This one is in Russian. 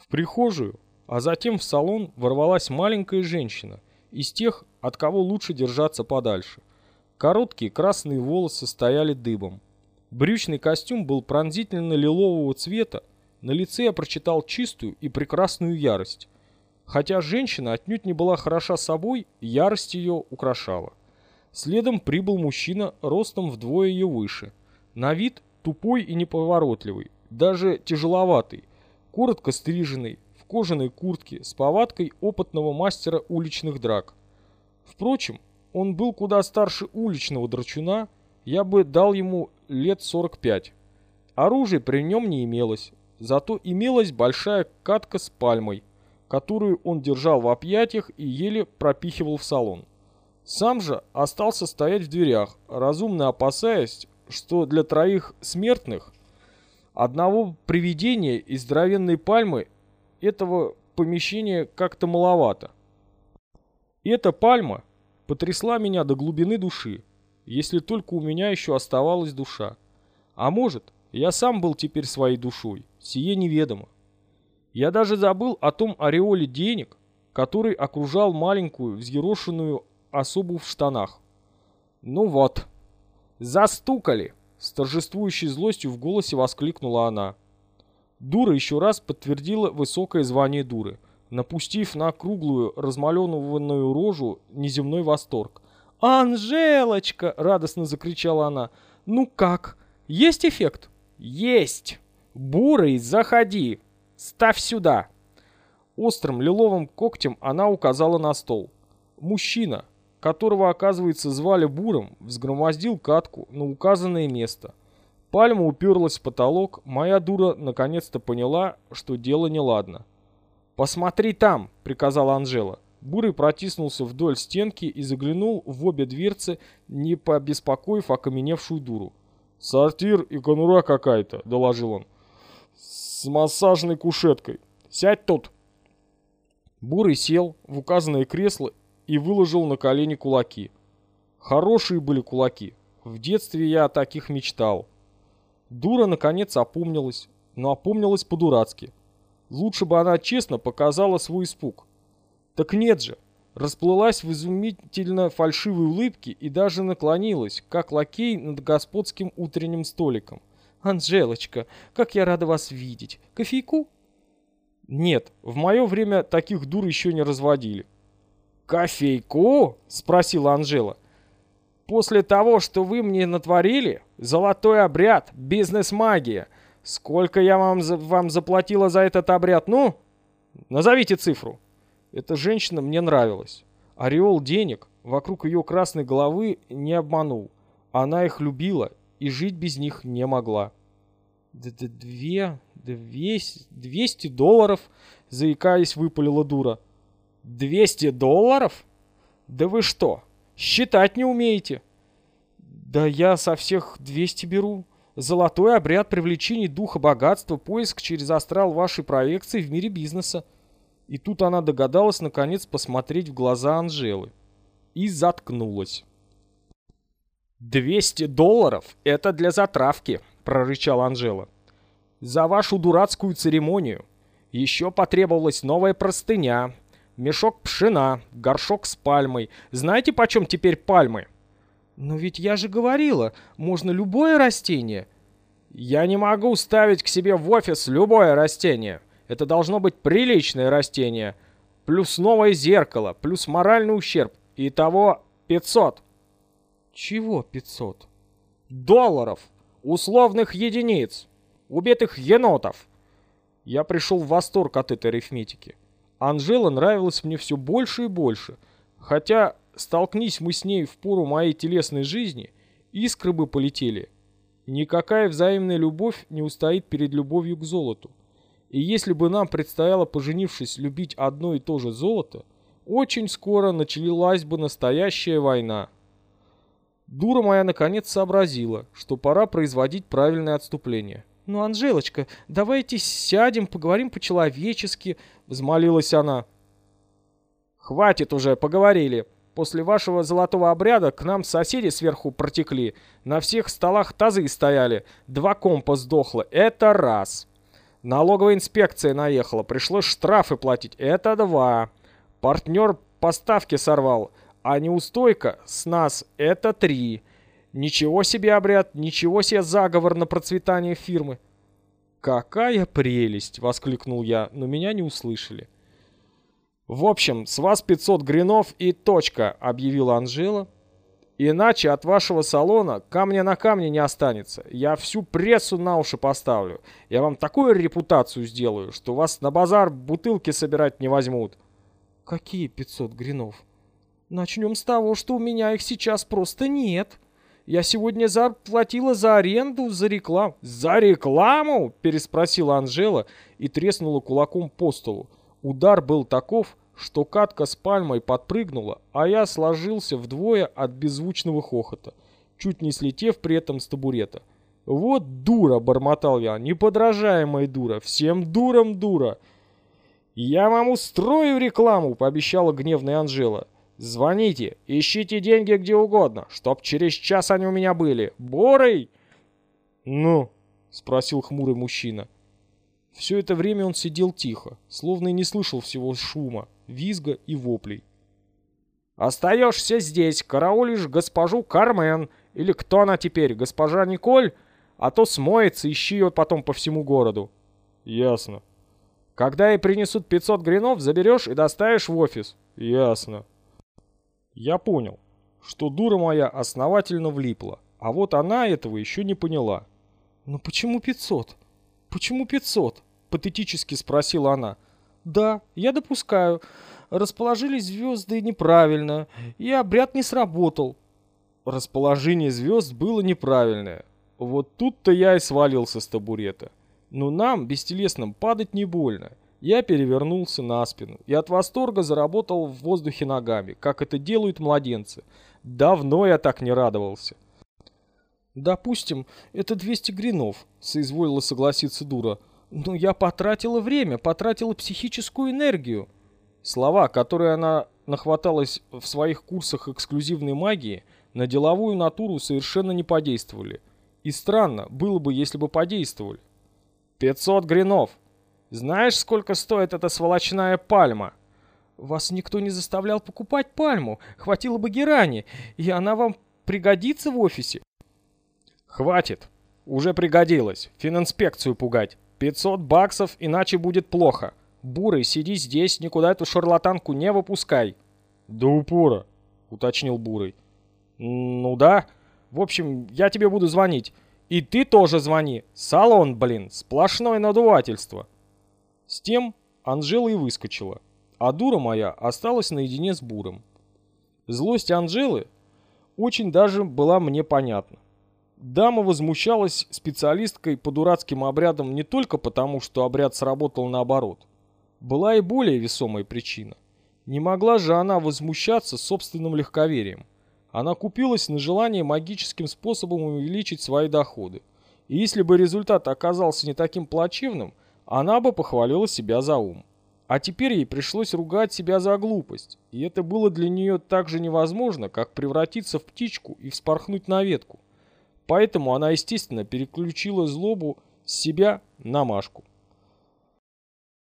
В прихожую, а затем в салон ворвалась маленькая женщина, из тех, от кого лучше держаться подальше. Короткие красные волосы стояли дыбом. Брючный костюм был пронзительно-лилового цвета, на лице я прочитал чистую и прекрасную ярость. Хотя женщина отнюдь не была хороша собой, ярость ее украшала. Следом прибыл мужчина ростом вдвое ее выше. На вид тупой и неповоротливый, даже тяжеловатый, коротко стриженный, в кожаной куртке с повадкой опытного мастера уличных драк. Впрочем, он был куда старше уличного драчуна, я бы дал ему лет 45. Оружия при нем не имелось, зато имелась большая катка с пальмой, которую он держал в объятиях и еле пропихивал в салон. Сам же остался стоять в дверях, разумно опасаясь, что для троих смертных одного привидения из здоровенной пальмы этого помещения как-то маловато. Эта пальма потрясла меня до глубины души, если только у меня еще оставалась душа. А может, я сам был теперь своей душой, сие неведомо. Я даже забыл о том ореоле денег, который окружал маленькую взъерошенную особу в штанах. Ну вот, застукали, с торжествующей злостью в голосе воскликнула она. Дура еще раз подтвердила высокое звание дуры, напустив на круглую размаленную рожу неземной восторг. «Анжелочка!» — радостно закричала она. «Ну как? Есть эффект?» «Есть! Бурый, заходи! Ставь сюда!» Острым лиловым когтем она указала на стол. Мужчина, которого, оказывается, звали Буром, взгромоздил катку на указанное место. Пальма уперлась в потолок, моя дура наконец-то поняла, что дело неладно. «Посмотри там!» — приказала Анжела. Бурый протиснулся вдоль стенки и заглянул в обе дверцы, не побеспокоив окаменевшую дуру. «Сортир и конура какая-то», — доложил он. «С массажной кушеткой. Сядь тут». Бурый сел в указанное кресло и выложил на колени кулаки. Хорошие были кулаки. В детстве я о таких мечтал. Дура, наконец, опомнилась, но опомнилась по-дурацки. Лучше бы она честно показала свой испуг. Так нет же, расплылась в изумительно фальшивой улыбке и даже наклонилась, как лакей над господским утренним столиком. «Анжелочка, как я рада вас видеть! Кофейку?» «Нет, в мое время таких дур еще не разводили». «Кофейку?» — спросила Анжела. «После того, что вы мне натворили, золотой обряд, бизнес-магия. Сколько я вам, вам заплатила за этот обряд? Ну, назовите цифру». Эта женщина мне нравилась. Ореол денег вокруг ее красной головы не обманул. Она их любила и жить без них не могла. Д «Две... двести... двести долларов?» — заикаясь, выпалила дура. «Двести долларов? Да вы что, считать не умеете?» «Да я со всех двести беру. Золотой обряд привлечения духа богатства, поиск через астрал вашей проекции в мире бизнеса». И тут она догадалась наконец посмотреть в глаза Анжелы. И заткнулась. «Двести долларов — это для затравки», — прорычала Анжела. «За вашу дурацкую церемонию. Еще потребовалась новая простыня, мешок пшена, горшок с пальмой. Знаете, почем теперь пальмы?» «Но ведь я же говорила, можно любое растение». «Я не могу ставить к себе в офис любое растение. Это должно быть приличное растение. Плюс новое зеркало, плюс моральный ущерб. Итого 500. Чего 500? Долларов. Условных единиц. Убитых енотов. Я пришел в восторг от этой арифметики. Анжела нравилась мне все больше и больше. Хотя, столкнись мы с ней в пору моей телесной жизни, искры бы полетели. Никакая взаимная любовь не устоит перед любовью к золоту. И если бы нам предстояло, поженившись, любить одно и то же золото, очень скоро началась бы настоящая война. Дура моя наконец сообразила, что пора производить правильное отступление. «Ну, Анжелочка, давайте сядем, поговорим по-человечески», — взмолилась она. «Хватит уже, поговорили. После вашего золотого обряда к нам соседи сверху протекли. На всех столах тазы стояли. Два компа сдохло. Это раз. Налоговая инспекция наехала, пришлось штрафы платить. Это два. Партнер поставки сорвал, а неустойка с нас это три. Ничего себе обряд, ничего себе заговор на процветание фирмы. «Какая прелесть!» — воскликнул я, но меня не услышали. «В общем, с вас 500 гринов и точка», — объявила Анжела. «Иначе от вашего салона камня на камне не останется. Я всю прессу на уши поставлю. Я вам такую репутацию сделаю, что вас на базар бутылки собирать не возьмут». «Какие 500 гринов?» «Начнем с того, что у меня их сейчас просто нет». Я сегодня заплатила за аренду, за рекламу». «За рекламу?» – переспросила Анжела и треснула кулаком по столу. Удар был таков, что катка с пальмой подпрыгнула, а я сложился вдвое от беззвучного хохота, чуть не слетев при этом с табурета. «Вот дура!» – бормотал я, неподражаемая дура, всем дурам дура. «Я вам устрою рекламу!» – пообещала гневная Анжела. Звоните, ищите деньги где угодно, чтоб через час они у меня были. Борый!» «Ну?» — спросил хмурый мужчина. Все это время он сидел тихо, словно и не слышал всего шума, визга и воплей. «Остаешься здесь, караулишь госпожу Кармен, или кто она теперь, госпожа Николь, а то смоется, ищи ее потом по всему городу». «Ясно». «Когда ей принесут 500 гринов, заберешь и доставишь в офис». «Ясно». Я понял, что дура моя основательно влипла, а вот она этого еще не поняла. «Но почему 500? Почему 500?» — патетически спросила она. «Да, я допускаю. Расположились звезды неправильно, и обряд не сработал». Расположение звезд было неправильное. Вот тут-то я и свалился с табурета. Но нам, бестелесным, падать не больно. Я перевернулся на спину и от восторга заработал в воздухе ногами, как это делают младенцы. Давно я так не радовался. «Допустим, это 200 гринов», — соизволила согласиться дура. «Но я потратила время, потратила психическую энергию». Слова, которые она нахваталась в своих курсах эксклюзивной магии, на деловую натуру совершенно не подействовали. И странно было бы, если бы подействовали. «Пятьсот гринов!» Знаешь, сколько стоит эта сволочная пальма? Вас никто не заставлял покупать пальму. Хватило бы герани, и она вам пригодится в офисе. Хватит. Уже пригодилась. Фининспекцию пугать. 500 баксов, иначе будет плохо. Бурый, сиди здесь, никуда эту шарлатанку не выпускай. До упора, уточнил Бурый. Ну да. В общем, я тебе буду звонить. И ты тоже звони. Салон, блин, сплошное надувательство. С тем Анжела и выскочила, а дура моя осталась наедине с Буром. Злость Анжелы очень даже была мне понятна. Дама возмущалась специалисткой по дурацким обрядам не только потому, что обряд сработал наоборот. Была и более весомая причина. Не могла же она возмущаться собственным легковерием. Она купилась на желание магическим способом увеличить свои доходы. И если бы результат оказался не таким плачевным, она бы похвалила себя за ум. А теперь ей пришлось ругать себя за глупость, и это было для нее так же невозможно, как превратиться в птичку и вспорхнуть на ветку. Поэтому она, естественно, переключила злобу с себя на Машку.